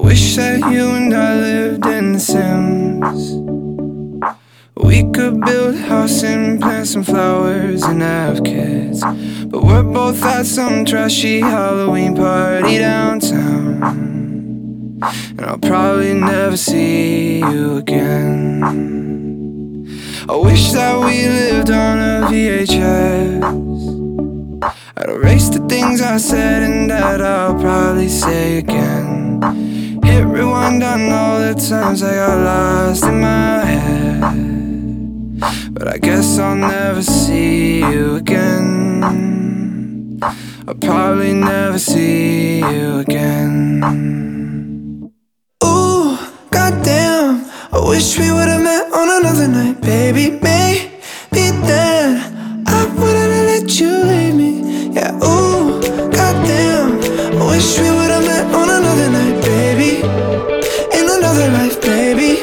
wish that you and I lived in The Sims. We could build a house and plant some flowers and have kids. But we're both at some trashy Halloween party downtown. And I'll probably never see you again. I wish that we lived on a VHS. I'd erase the things I said and that I'll probably say again. Hit rewind on all the times I got lost in my head. But I guess I'll never see you again. I'll probably never see you again. Ooh, goddamn. I wish we would've met on another night, baby. Maybe then I wouldn't have let you leave me. Yeah, ooh, goddamn. I wish we another night, baby. In another life, baby.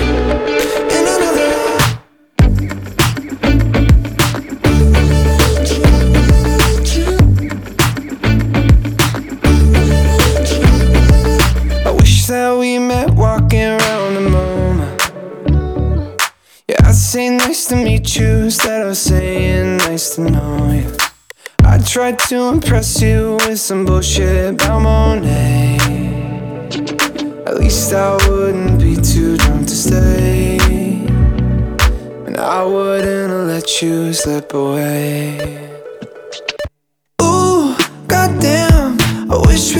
In another life. I wish that we met walking around the MoMA. Yeah, I'd say nice to meet you instead of saying nice to know you. I tried to impress you with some bullshit about Monet. At least I wouldn't be too drunk to stay. And I wouldn't let you slip away. Ooh, goddamn. I wish